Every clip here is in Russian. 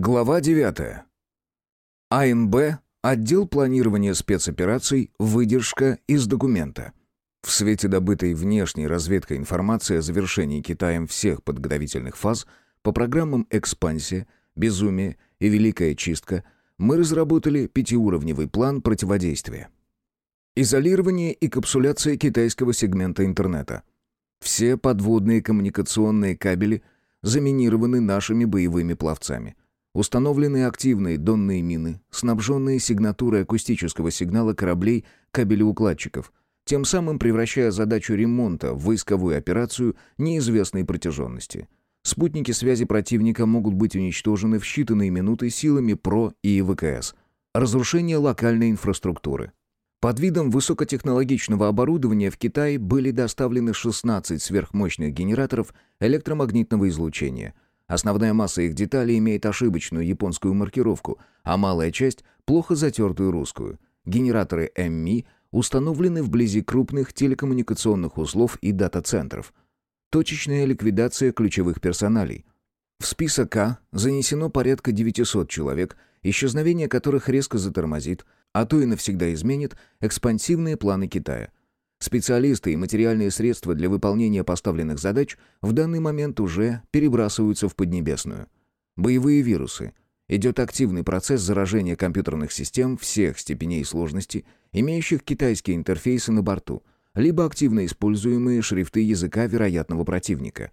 Глава 9. АНБ, отдел планирования спецопераций, выдержка из документа. В свете добытой внешней разведкой информации о завершении Китаем всех подготовительных фаз по программам «Экспансия», «Безумие» и «Великая чистка» мы разработали пятиуровневый план противодействия. Изолирование и капсуляция китайского сегмента интернета. Все подводные коммуникационные кабели заминированы нашими боевыми пловцами – Установлены активные донные мины, снабженные сигнатурой акустического сигнала кораблей кабелеукладчиков, тем самым превращая задачу ремонта в войсковую операцию неизвестной протяженности. Спутники связи противника могут быть уничтожены в считанные минуты силами ПРО и ВКС. Разрушение локальной инфраструктуры. Под видом высокотехнологичного оборудования в Китай были доставлены 16 сверхмощных генераторов электромагнитного излучения – Основная масса их деталей имеет ошибочную японскую маркировку, а малая часть — плохо затертую русскую. Генераторы ММИ установлены вблизи крупных телекоммуникационных узлов и дата-центров. Точечная ликвидация ключевых персоналей. В список А занесено порядка 900 человек, исчезновение которых резко затормозит, а то и навсегда изменит экспансивные планы Китая — Специалисты и материальные средства для выполнения поставленных задач в данный момент уже перебрасываются в Поднебесную. Боевые вирусы. Идет активный процесс заражения компьютерных систем всех степеней сложности, имеющих китайские интерфейсы на борту, либо активно используемые шрифты языка вероятного противника.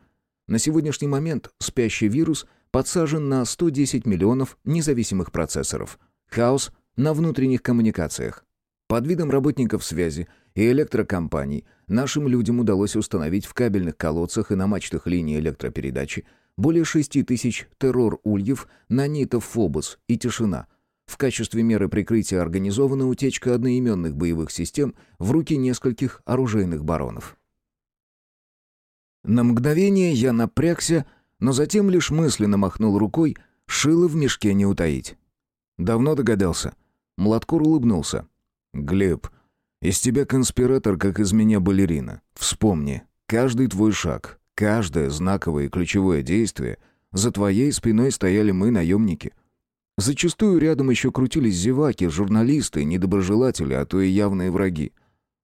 На сегодняшний момент спящий вирус подсажен на 110 миллионов независимых процессоров. Хаос на внутренних коммуникациях. Под видом работников связи и электрокомпаний нашим людям удалось установить в кабельных колодцах и на мачтах линии электропередачи более 6 тысяч террор-ульев, нанитов «Фобос» и «Тишина». В качестве меры прикрытия организована утечка одноименных боевых систем в руки нескольких оружейных баронов. На мгновение я напрягся, но затем лишь мысленно махнул рукой, шило в мешке не утаить. «Давно догадался?» Младкур улыбнулся. «Глеб, из тебя конспиратор, как из меня балерина. Вспомни, каждый твой шаг, каждое знаковое и ключевое действие, за твоей спиной стояли мы, наемники. Зачастую рядом еще крутились зеваки, журналисты, недоброжелатели, а то и явные враги.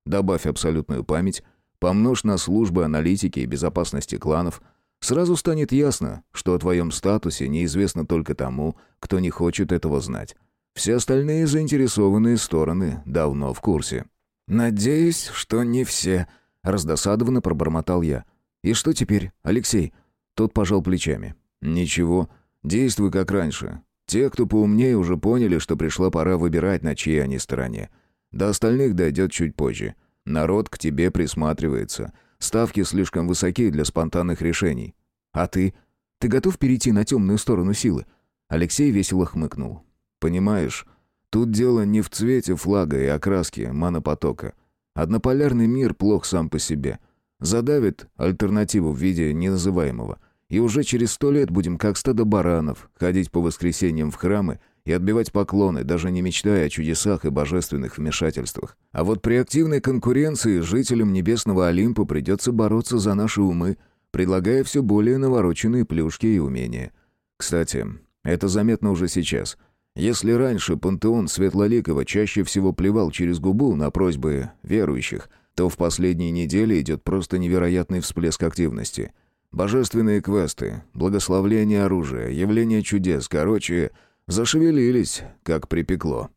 Добавь абсолютную память, помножь на службы аналитики и безопасности кланов, сразу станет ясно, что о твоем статусе неизвестно только тому, кто не хочет этого знать. Все остальные заинтересованные стороны давно в курсе. «Надеюсь, что не все», — раздосадованно пробормотал я. «И что теперь, Алексей?» Тот пожал плечами. «Ничего, действуй как раньше. Те, кто поумнее, уже поняли, что пришла пора выбирать, на чьей они стороне. До остальных дойдет чуть позже. Народ к тебе присматривается. Ставки слишком высоки для спонтанных решений. А ты? Ты готов перейти на темную сторону силы?» Алексей весело хмыкнул. «Понимаешь, Тут дело не в цвете флага и окраске манопотока. Однополярный мир плох сам по себе. Задавит альтернативу в виде неназываемого. И уже через сто лет будем как стадо баранов, ходить по воскресеньям в храмы и отбивать поклоны, даже не мечтая о чудесах и божественных вмешательствах. А вот при активной конкуренции жителям Небесного Олимпа придется бороться за наши умы, предлагая все более навороченные плюшки и умения. Кстати, это заметно уже сейчас — если раньше пантеон Светлоликова чаще всего плевал через губу на просьбы верующих, то в последние недели идет просто невероятный всплеск активности. Божественные квесты, благословление оружия, явление чудес, короче, зашевелились, как припекло.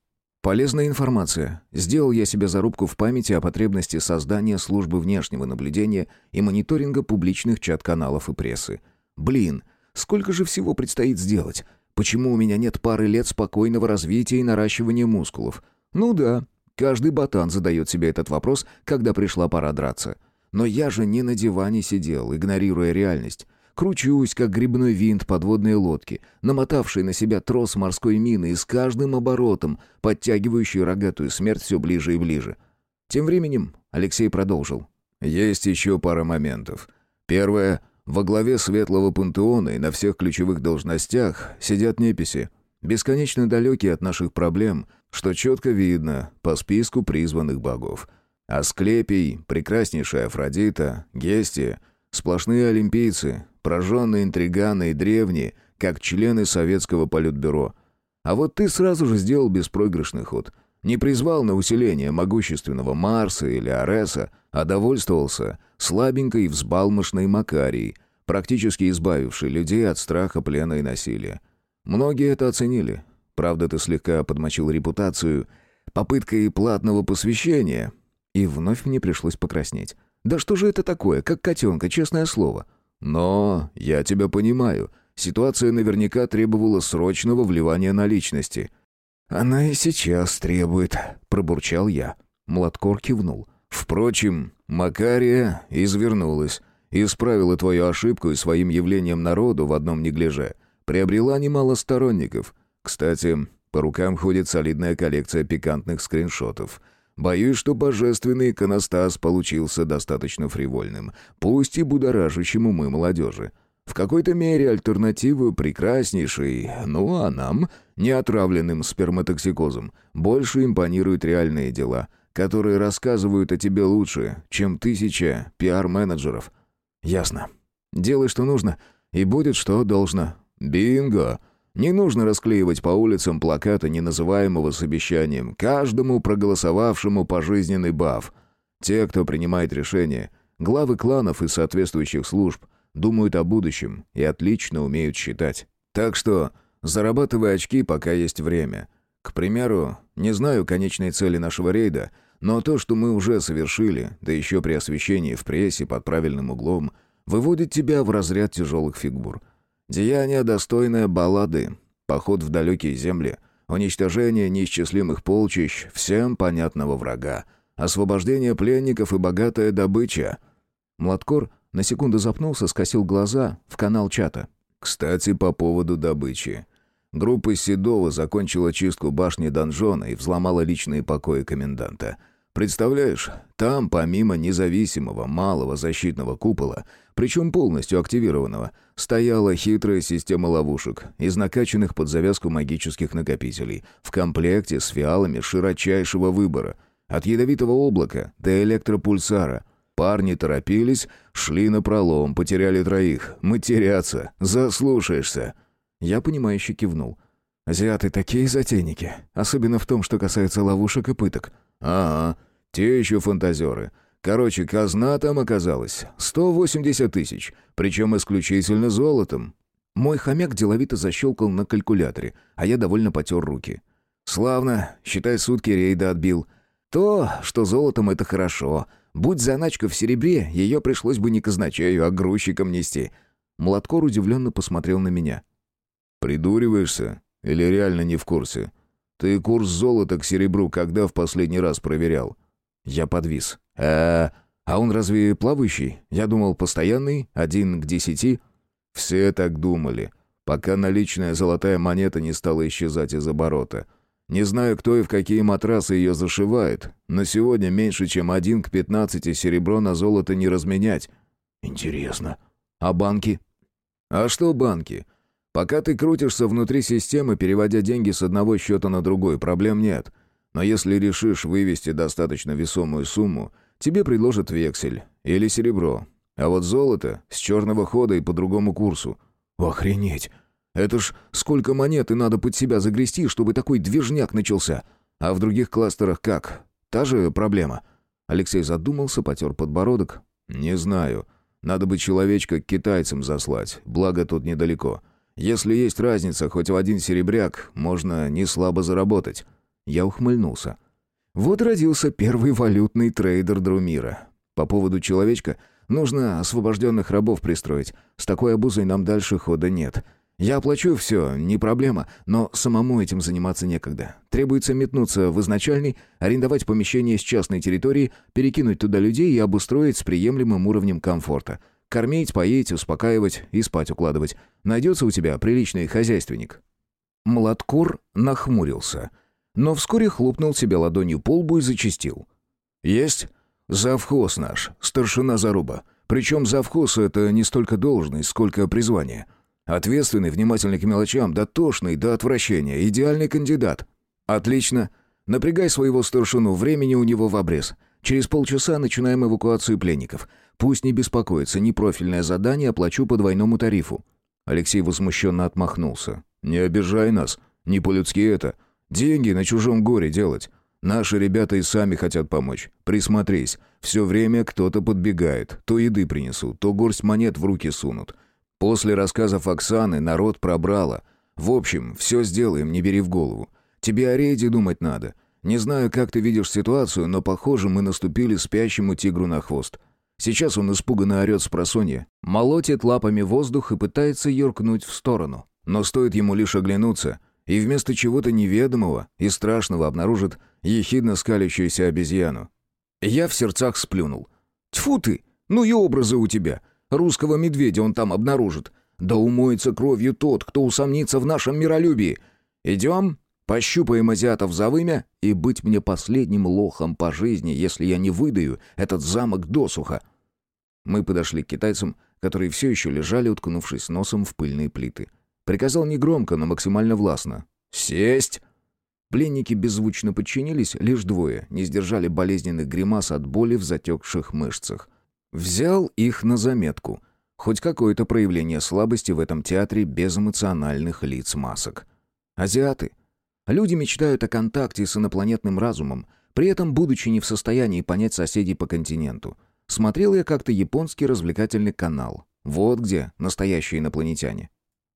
Полезная информация. Сделал я себе зарубку в памяти о потребности создания службы внешнего наблюдения и мониторинга публичных чат-каналов и прессы. Блин, сколько же всего предстоит сделать? Почему у меня нет пары лет спокойного развития и наращивания мускулов? Ну да, каждый ботан задает себе этот вопрос, когда пришла пора драться. Но я же не на диване сидел, игнорируя реальность. Кручусь, как грибной винт подводной лодки, намотавший на себя трос морской мины и с каждым оборотом, подтягивающий рогатую смерть все ближе и ближе. Тем временем Алексей продолжил. «Есть еще пара моментов. Первое — во главе светлого пантеона и на всех ключевых должностях сидят неписи, бесконечно далекие от наших проблем, что четко видно по списку призванных богов. Асклепий, прекраснейшая Афродита, Гестия, сплошные олимпийцы, прожженные интриганы и древние, как члены советского политбюро. А вот ты сразу же сделал беспроигрышный ход. Не призвал на усиление могущественного Марса или Ареса, а довольствовался слабенькой и взбалмошной Макарией, практически избавившей людей от страха, плена и насилия. Многие это оценили. Правда, ты слегка подмочил репутацию попыткой платного посвящения. И вновь мне пришлось покраснеть. Да что же это такое, как котенка, честное слово. Но я тебя понимаю. Ситуация наверняка требовала срочного вливания наличности. Она и сейчас требует, пробурчал я. Младкор кивнул. Впрочем, Макария извернулась, исправила твою ошибку и своим явлением народу в одном неглиже. Приобрела немало сторонников. Кстати, по рукам ходит солидная коллекция пикантных скриншотов — Боюсь, что божественный иконостас получился достаточно фривольным, пусть и будоражащим умы молодежи. В какой-то мере альтернативу прекраснейшей, ну а нам, не отравленным сперматоксикозом, больше импонируют реальные дела, которые рассказывают о тебе лучше, чем тысяча пиар-менеджеров. Ясно. Делай, что нужно, и будет, что должно. Бинго! Не нужно расклеивать по улицам плакаты неназываемого с обещанием каждому проголосовавшему пожизненный баф. Те, кто принимает решения, главы кланов и соответствующих служб, думают о будущем и отлично умеют считать. Так что зарабатывай очки, пока есть время. К примеру, не знаю конечной цели нашего рейда, но то, что мы уже совершили, да еще при освещении в прессе под правильным углом, выводит тебя в разряд тяжелых фигур – Деяние, достойное баллады, поход в далекие земли, уничтожение неисчислимых полчищ, всем понятного врага, освобождение пленников и богатая добыча. Младкор на секунду запнулся, скосил глаза в канал чата. Кстати, по поводу добычи. Группа Седова закончила чистку башни донжона и взломала личные покои коменданта — Представляешь, там, помимо независимого малого защитного купола, причем полностью активированного, стояла хитрая система ловушек из накачанных под завязку магических накопителей, в комплекте с фиалами широчайшего выбора, от ядовитого облака до электропульсара. Парни торопились, шли на пролом, потеряли троих. Матерятся, заслушаешься. Я понимающе кивнул. Азиаты такие затейники, особенно в том, что касается ловушек и пыток. «Ага, те еще фантазеры. Короче, казна там оказалась 180 тысяч, причем исключительно золотом». Мой хомяк деловито защелкал на калькуляторе, а я довольно потер руки. «Славно, считай, сутки рейда отбил. То, что золотом, это хорошо. Будь заначка в серебре, ее пришлось бы не казначею, а грузчикам нести». Младкор удивленно посмотрел на меня. «Придуриваешься? Или реально не в курсе?» Ты курс золота к серебру когда в последний раз проверял?» Я подвис. «Э, а он разве плавающий? Я думал, постоянный, один к десяти?» Все так думали, пока наличная золотая монета не стала исчезать из оборота. Не знаю, кто и в какие матрасы ее зашивает, но сегодня меньше, чем один к пятнадцати серебро на золото не разменять. Интересно. А банки? А что банки? Пока ты крутишься внутри системы, переводя деньги с одного счета на другой, проблем нет. Но если решишь вывести достаточно весомую сумму, тебе предложат вексель или серебро. А вот золото с черного хода и по другому курсу. Охренеть! Это ж сколько монеты надо под себя загрести, чтобы такой движняк начался. А в других кластерах как? Та же проблема. Алексей задумался, потер подбородок. Не знаю. Надо бы человечка к китайцам заслать, благо тут недалеко. Если есть разница хоть в один серебряк, можно не слабо заработать». Я ухмыльнулся. Вот родился первый валютный трейдер Друмира. По поводу человечка нужно освобожденных рабов пристроить. С такой обузой нам дальше хода нет. Я оплачу все, не проблема, но самому этим заниматься некогда. Требуется метнуться в изначальный, арендовать помещение с частной территории, перекинуть туда людей и обустроить с приемлемым уровнем комфорта – Кормить, поить, успокаивать и спать укладывать. Найдется у тебя приличный хозяйственник». Младкур нахмурился, но вскоре хлопнул себе ладонью по лбу и зачистил. «Есть? Завхоз наш, старшина Заруба. Причем завхоз — это не столько должность, сколько призвание. Ответственный, внимательный к мелочам, дотошный до отвращения, идеальный кандидат. Отлично. Напрягай своего старшину, времени у него в обрез. Через полчаса начинаем эвакуацию пленников. Пусть не беспокоится, не профильное задание, оплачу по двойному тарифу». Алексей возмущенно отмахнулся. «Не обижай нас. Не по-людски это. Деньги на чужом горе делать. Наши ребята и сами хотят помочь. Присмотрись. Все время кто-то подбегает. То еды принесут, то горсть монет в руки сунут. После рассказов Оксаны народ пробрало. В общем, все сделаем, не бери в голову. Тебе о рейде думать надо. Не знаю, как ты видишь ситуацию, но, похоже, мы наступили спящему тигру на хвост. Сейчас он испуганно орет с просонья, молотит лапами воздух и пытается юркнуть в сторону. Но стоит ему лишь оглянуться, и вместо чего-то неведомого и страшного обнаружит ехидно скалящуюся обезьяну. Я в сердцах сплюнул. «Тьфу ты! Ну и образы у тебя! Русского медведя он там обнаружит! Да умоется кровью тот, кто усомнится в нашем миролюбии! Идем, пощупаем азиатов за вымя, и быть мне последним лохом по жизни, если я не выдаю этот замок досуха!» Мы подошли к китайцам, которые все еще лежали, уткнувшись носом в пыльные плиты. Приказал негромко, но максимально властно. «Сесть!» Пленники беззвучно подчинились, лишь двое не сдержали болезненных гримас от боли в затекших мышцах. Взял их на заметку. Хоть какое-то проявление слабости в этом театре без эмоциональных лиц масок. Азиаты. Люди мечтают о контакте с инопланетным разумом, при этом будучи не в состоянии понять соседей по континенту. Смотрел я как-то японский развлекательный канал. Вот где настоящие инопланетяне.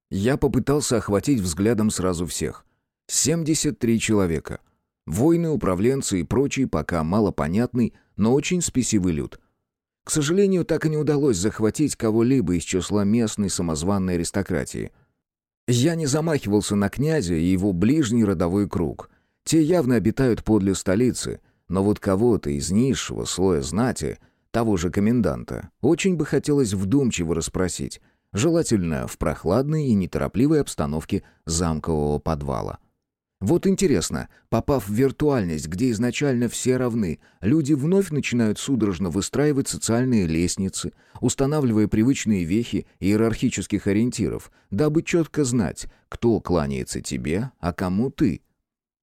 Я попытался охватить взглядом сразу всех. 73 человека. Воины, управленцы и прочий пока малопонятный, но очень спесивый люд. К сожалению, так и не удалось захватить кого-либо из числа местной самозванной аристократии. Я не замахивался на князя и его ближний родовой круг. Те явно обитают подле столицы, но вот кого-то из низшего слоя знати, того же коменданта, очень бы хотелось вдумчиво расспросить, желательно в прохладной и неторопливой обстановке замкового подвала. Вот интересно, попав в виртуальность, где изначально все равны, люди вновь начинают судорожно выстраивать социальные лестницы, устанавливая привычные вехи иерархических ориентиров, дабы четко знать, кто кланяется тебе, а кому ты.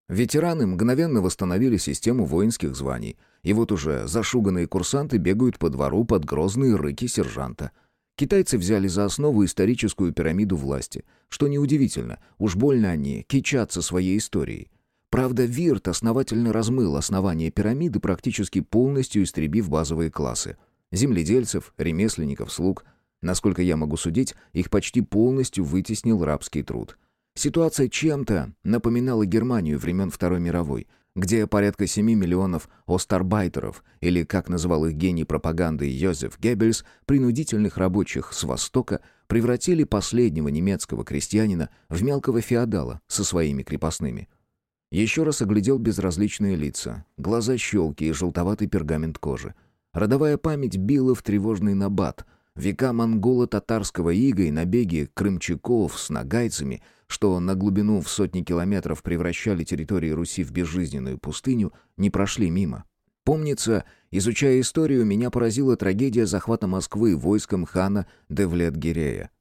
Ветераны мгновенно восстановили систему воинских званий, и вот уже зашуганные курсанты бегают по двору под грозные рыки сержанта – Китайцы взяли за основу историческую пирамиду власти. Что неудивительно, уж больно они кичатся своей историей. Правда, Вирт основательно размыл основание пирамиды, практически полностью истребив базовые классы. Земледельцев, ремесленников, слуг. Насколько я могу судить, их почти полностью вытеснил рабский труд. Ситуация чем-то напоминала Германию времен Второй мировой, где порядка 7 миллионов остарбайтеров, или, как называл их гений пропаганды Йозеф Геббельс, принудительных рабочих с Востока, превратили последнего немецкого крестьянина в мелкого феодала со своими крепостными. Еще раз оглядел безразличные лица, глаза щелки и желтоватый пергамент кожи. Родовая память била в тревожный набат. Века монголо-татарского ига и набеги крымчаков с нагайцами — что на глубину в сотни километров превращали территории Руси в безжизненную пустыню, не прошли мимо. Помнится, изучая историю, меня поразила трагедия захвата Москвы войском хана Девлет-Гирея.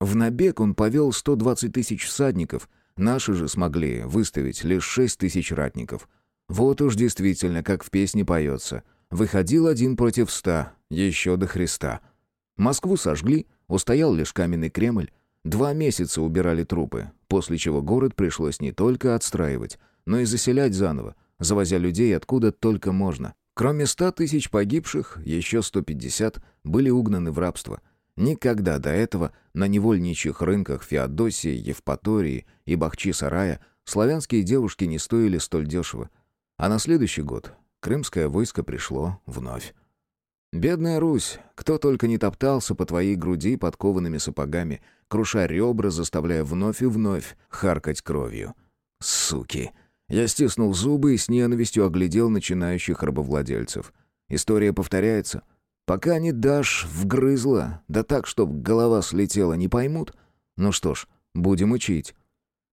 В набег он повел 120 тысяч всадников, наши же смогли выставить лишь 6 тысяч ратников. Вот уж действительно, как в песне поется. Выходил один против ста, еще до Христа. Москву сожгли, устоял лишь каменный Кремль, Два месяца убирали трупы, после чего город пришлось не только отстраивать, но и заселять заново, завозя людей откуда только можно. Кроме ста тысяч погибших, еще 150 были угнаны в рабство. Никогда до этого на невольничьих рынках Феодосии, Евпатории и Бахчи-Сарая славянские девушки не стоили столь дешево. А на следующий год крымское войско пришло вновь. Бедная Русь, кто только не топтался по твоей груди подкованными сапогами, круша ребра, заставляя вновь и вновь харкать кровью. Суки! Я стиснул зубы и с ненавистью оглядел начинающих рабовладельцев. История повторяется. Пока не дашь вгрызла, да так, чтоб голова слетела, не поймут. Ну что ж, будем учить.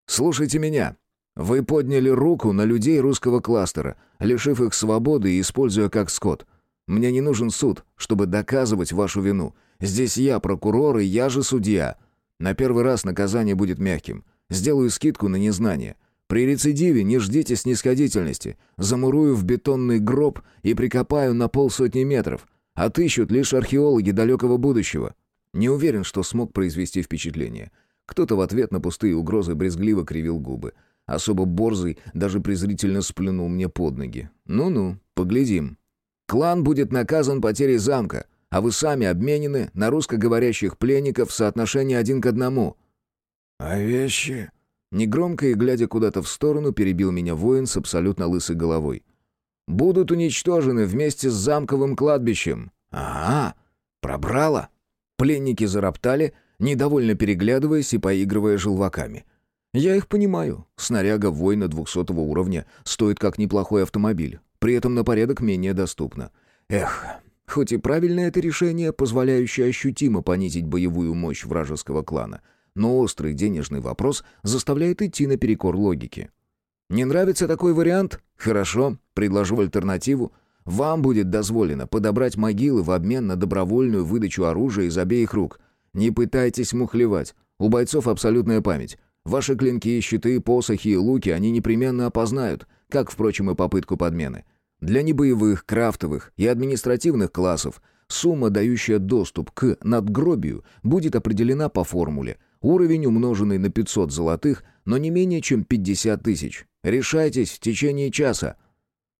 Слушайте меня. Вы подняли руку на людей русского кластера, лишив их свободы и используя как скот. Мне не нужен суд, чтобы доказывать вашу вину. Здесь я прокурор, и я же судья. На первый раз наказание будет мягким. Сделаю скидку на незнание. При рецидиве не ждите снисходительности. Замурую в бетонный гроб и прикопаю на полсотни метров. Отыщут лишь археологи далекого будущего. Не уверен, что смог произвести впечатление. Кто-то в ответ на пустые угрозы брезгливо кривил губы. Особо борзый даже презрительно сплюнул мне под ноги. «Ну-ну, поглядим. Клан будет наказан потерей замка, а вы сами обменены на русскоговорящих пленников в соотношении один к одному». «А вещи?» Негромко и глядя куда-то в сторону, перебил меня воин с абсолютно лысой головой. «Будут уничтожены вместе с замковым кладбищем». «Ага, пробрало». Пленники зароптали, недовольно переглядываясь и поигрывая желваками. Я их понимаю. Снаряга воина двухсотого уровня стоит как неплохой автомобиль, при этом на порядок менее доступна. Эх, хоть и правильное это решение, позволяющее ощутимо понизить боевую мощь вражеского клана, но острый денежный вопрос заставляет идти наперекор логике. Не нравится такой вариант? Хорошо, предложу альтернативу. Вам будет дозволено подобрать могилы в обмен на добровольную выдачу оружия из обеих рук. Не пытайтесь мухлевать. У бойцов абсолютная память. Ваши клинки, щиты, посохи и луки они непременно опознают, как, впрочем, и попытку подмены. Для небоевых, крафтовых и административных классов сумма, дающая доступ к надгробию, будет определена по формуле. Уровень, умноженный на 500 золотых, но не менее чем 50 тысяч. Решайтесь в течение часа.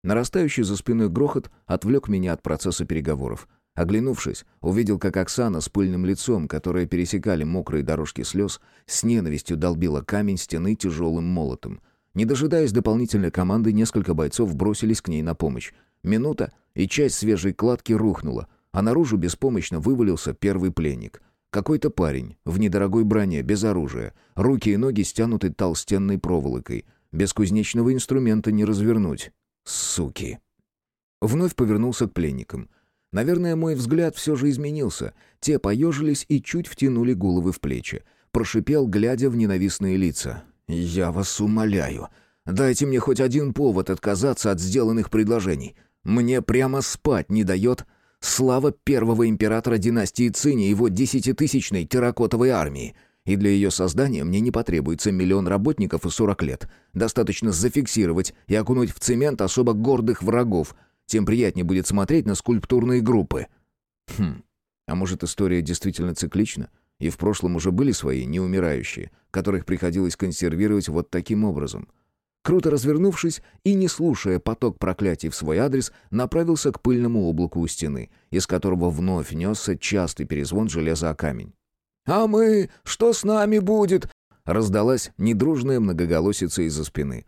Нарастающий за спиной грохот отвлек меня от процесса переговоров. Оглянувшись, увидел, как Оксана с пыльным лицом, которые пересекали мокрые дорожки слез, с ненавистью долбила камень стены тяжелым молотом. Не дожидаясь дополнительной команды, несколько бойцов бросились к ней на помощь. Минута, и часть свежей кладки рухнула, а наружу беспомощно вывалился первый пленник. Какой-то парень, в недорогой броне, без оружия, руки и ноги стянуты толстенной проволокой. Без кузнечного инструмента не развернуть. Суки. Вновь повернулся к пленникам — Наверное, мой взгляд все же изменился. Те поежились и чуть втянули головы в плечи. Прошипел, глядя в ненавистные лица. «Я вас умоляю, дайте мне хоть один повод отказаться от сделанных предложений. Мне прямо спать не дает слава первого императора династии Цини и его десятитысячной терракотовой армии. И для ее создания мне не потребуется миллион работников и сорок лет. Достаточно зафиксировать и окунуть в цемент особо гордых врагов — тем приятнее будет смотреть на скульптурные группы. Хм, а может история действительно циклична? И в прошлом уже были свои неумирающие, которых приходилось консервировать вот таким образом. Круто развернувшись и не слушая поток проклятий в свой адрес, направился к пыльному облаку у стены, из которого вновь несся частый перезвон железа о камень. «А мы? Что с нами будет?» раздалась недружная многоголосица из-за спины.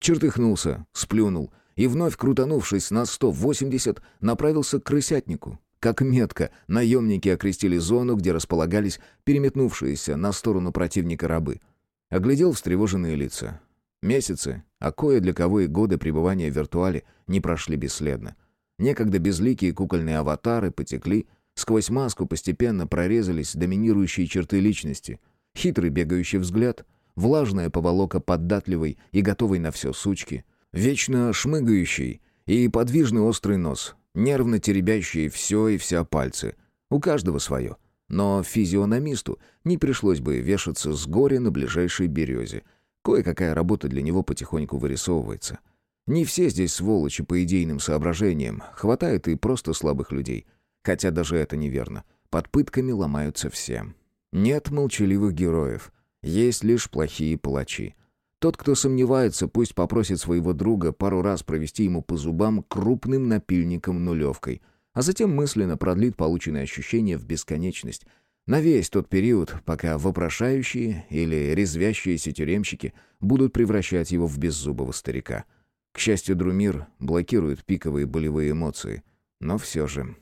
Чертыхнулся, сплюнул — и вновь крутанувшись на 180, направился к крысятнику. Как метко, наемники окрестили зону, где располагались переметнувшиеся на сторону противника рабы. Оглядел встревоженные лица. Месяцы, а кое для кого и годы пребывания в виртуале не прошли бесследно. Некогда безликие кукольные аватары потекли, сквозь маску постепенно прорезались доминирующие черты личности. Хитрый бегающий взгляд, влажная поволока податливой и готовой на все сучки — Вечно шмыгающий и подвижный острый нос, нервно теребящий все и вся пальцы. У каждого свое. Но физиономисту не пришлось бы вешаться с горя на ближайшей березе. Кое-какая работа для него потихоньку вырисовывается. Не все здесь сволочи по идейным соображениям, хватает и просто слабых людей. Хотя даже это неверно. Под пытками ломаются все. Нет молчаливых героев, есть лишь плохие палачи. Тот, кто сомневается, пусть попросит своего друга пару раз провести ему по зубам крупным напильником нулевкой, а затем мысленно продлит полученные ощущения в бесконечность, на весь тот период, пока вопрошающие или резвящиеся тюремщики будут превращать его в беззубого старика. К счастью, Друмир блокирует пиковые болевые эмоции, но все же,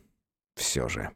все же.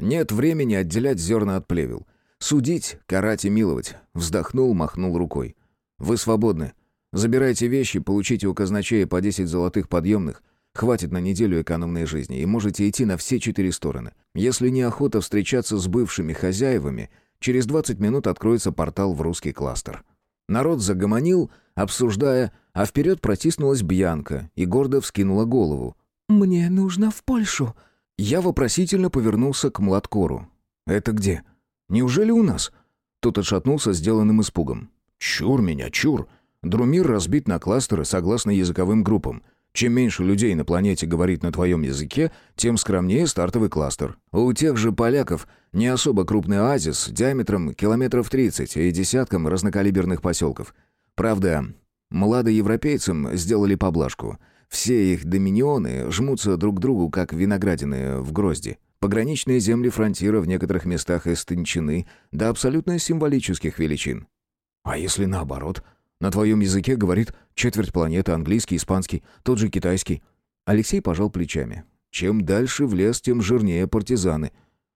Нет времени отделять зерна от плевел. Судить, карать и миловать. Вздохнул, махнул рукой. Вы свободны. Забирайте вещи, получите у казначея по 10 золотых подъемных. Хватит на неделю экономной жизни, и можете идти на все четыре стороны. Если не охота встречаться с бывшими хозяевами, через 20 минут откроется портал в русский кластер. Народ загомонил, обсуждая, а вперед протиснулась Бьянка и гордо вскинула голову. «Мне нужно в Польшу». Я вопросительно повернулся к Младкору. «Это где? Неужели у нас?» Тот отшатнулся сделанным испугом. «Чур меня, чур!» Друмир разбит на кластеры согласно языковым группам. Чем меньше людей на планете говорит на твоем языке, тем скромнее стартовый кластер. У тех же поляков не особо крупный оазис диаметром километров 30 и десятком разнокалиберных поселков. Правда, младоевропейцам сделали поблажку. Все их доминионы жмутся друг к другу, как виноградины в грозди. Пограничные земли фронтира в некоторых местах истончены до абсолютно символических величин. А если наоборот? На твоем языке говорит четверть планеты, английский, испанский, тот же китайский. Алексей пожал плечами. Чем дальше в лес, тем жирнее партизаны.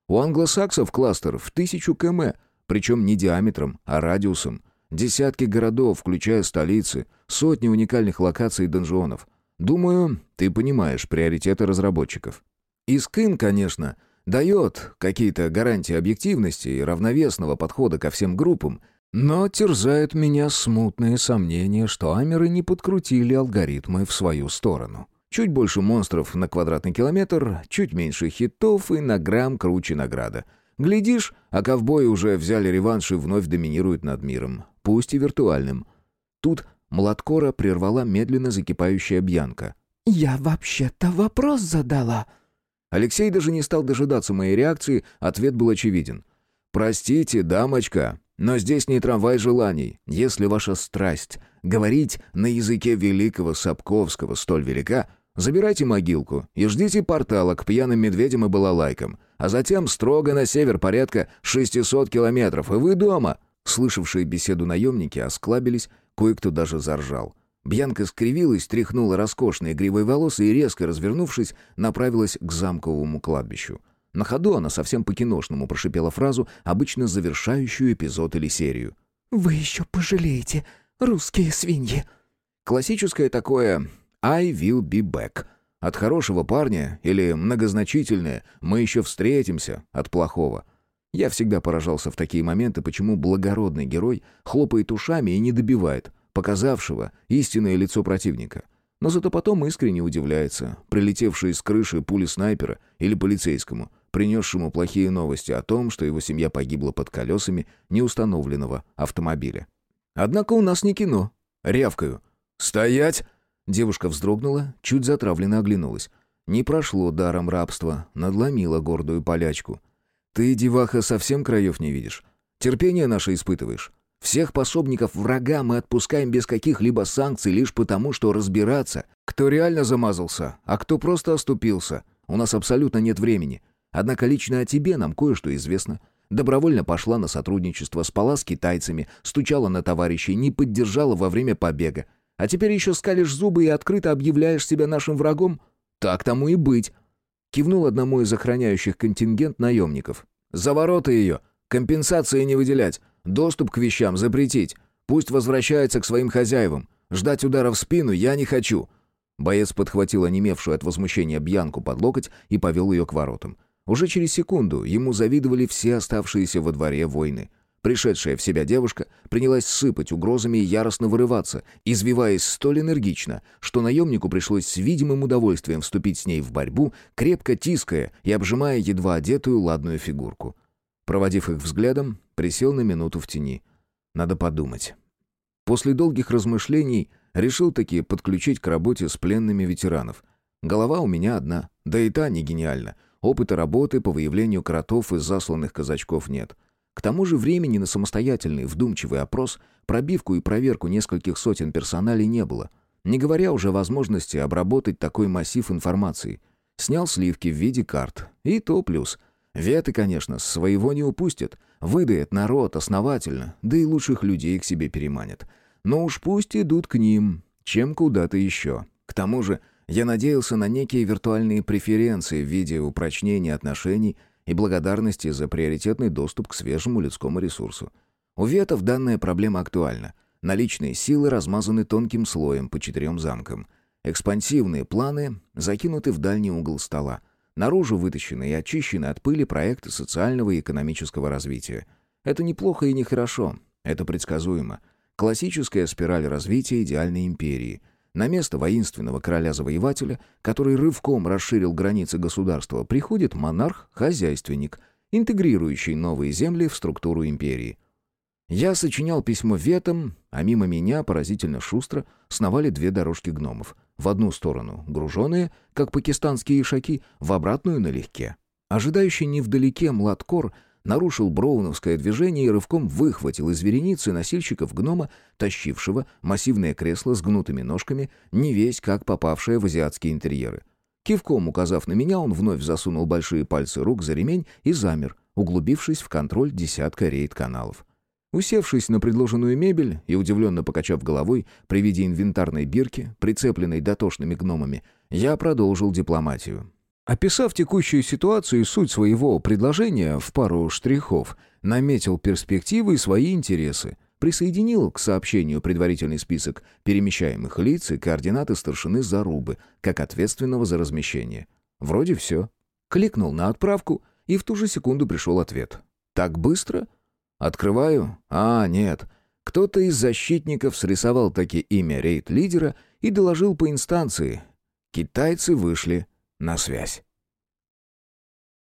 У англосаксов кластер в тысячу км, причем не диаметром, а радиусом. Десятки городов, включая столицы, сотни уникальных локаций и донжонов. Думаю, ты понимаешь приоритеты разработчиков. Искин, конечно, дает какие-то гарантии объективности и равновесного подхода ко всем группам, но терзают меня смутные сомнения, что амеры не подкрутили алгоритмы в свою сторону. Чуть больше монстров на квадратный километр, чуть меньше хитов и на грамм круче награда. Глядишь, а ковбои уже взяли реванш и вновь доминируют над миром, пусть и виртуальным. Тут Младкора прервала медленно закипающая Бьянка. «Я вообще-то вопрос задала». Алексей даже не стал дожидаться моей реакции, ответ был очевиден. «Простите, дамочка, но здесь не трамвай желаний. Если ваша страсть говорить на языке великого Сапковского столь велика, забирайте могилку и ждите портала к пьяным медведям и балалайкам, а затем строго на север порядка 600 километров, и вы дома». Слышавшие беседу наемники осклабились, кое-кто даже заржал. Бьянка скривилась, тряхнула роскошные гривой волосы и, резко развернувшись, направилась к замковому кладбищу. На ходу она совсем по-киношному прошипела фразу, обычно завершающую эпизод или серию. «Вы еще пожалеете, русские свиньи!» Классическое такое «I will be back». От хорошего парня или многозначительное «мы еще встретимся» от плохого. Я всегда поражался в такие моменты, почему благородный герой хлопает ушами и не добивает, показавшего истинное лицо противника. Но зато потом искренне удивляется, прилетевшей с крыши пули снайпера или полицейскому, принесшему плохие новости о том, что его семья погибла под колесами неустановленного автомобиля. Однако у нас не кино. Рявкаю. «Стоять!» Девушка вздрогнула, чуть затравленно оглянулась. Не прошло даром рабства, надломила гордую полячку. «Ты, деваха, совсем краев не видишь? Терпение наше испытываешь? Всех пособников врага мы отпускаем без каких-либо санкций лишь потому, что разбираться, кто реально замазался, а кто просто оступился. У нас абсолютно нет времени. Однако лично о тебе нам кое-что известно. Добровольно пошла на сотрудничество, спала с китайцами, стучала на товарищей, не поддержала во время побега. А теперь еще скалишь зубы и открыто объявляешь себя нашим врагом? Так тому и быть. Кивнул одному из охраняющих контингент наемников. «За ворота ее! Компенсации не выделять! Доступ к вещам запретить! Пусть возвращается к своим хозяевам! Ждать удара в спину я не хочу!» Боец подхватил онемевшую от возмущения Бьянку под локоть и повел ее к воротам. Уже через секунду ему завидовали все оставшиеся во дворе воины. Пришедшая в себя девушка принялась сыпать угрозами и яростно вырываться, извиваясь столь энергично, что наемнику пришлось с видимым удовольствием вступить с ней в борьбу, крепко тиская и обжимая едва одетую ладную фигурку. Проводив их взглядом, присел на минуту в тени. Надо подумать. После долгих размышлений решил таки подключить к работе с пленными ветеранов. Голова у меня одна, да и та не гениальна — Опыта работы по выявлению кротов из засланных казачков нет. К тому же времени на самостоятельный вдумчивый опрос, пробивку и проверку нескольких сотен персоналей не было. Не говоря уже о возможности обработать такой массив информации. Снял сливки в виде карт. И то плюс. Веты, конечно, своего не упустят. Выдает народ основательно, да и лучших людей к себе переманят. Но уж пусть идут к ним, чем куда-то еще. К тому же я надеялся на некие виртуальные преференции в виде упрочнения отношений и благодарности за приоритетный доступ к свежему людскому ресурсу. У ветов данная проблема актуальна. Наличные силы размазаны тонким слоем по четырем замкам. Экспансивные планы закинуты в дальний угол стола. Наружу вытащены и очищены от пыли проекты социального и экономического развития. Это неплохо и нехорошо. Это предсказуемо. Классическая спираль развития идеальной империи – на место воинственного короля-завоевателя, который рывком расширил границы государства, приходит монарх-хозяйственник, интегрирующий новые земли в структуру империи. Я сочинял письмо ветам, а мимо меня, поразительно шустро, сновали две дорожки гномов. В одну сторону груженные, как пакистанские ишаки, в обратную налегке. Ожидающий невдалеке младкор нарушил броуновское движение и рывком выхватил из вереницы носильщиков гнома, тащившего массивное кресло с гнутыми ножками, не весь как попавшее в азиатские интерьеры. Кивком указав на меня, он вновь засунул большие пальцы рук за ремень и замер, углубившись в контроль десятка рейд-каналов. Усевшись на предложенную мебель и удивленно покачав головой при виде инвентарной бирки, прицепленной дотошными гномами, я продолжил дипломатию. Описав текущую ситуацию и суть своего предложения в пару штрихов, наметил перспективы и свои интересы, присоединил к сообщению предварительный список перемещаемых лиц и координаты старшины Зарубы, как ответственного за размещение. Вроде все. Кликнул на отправку, и в ту же секунду пришел ответ. «Так быстро?» Открываю. А, нет. Кто-то из защитников срисовал таки имя рейд-лидера и доложил по инстанции. Китайцы вышли на связь.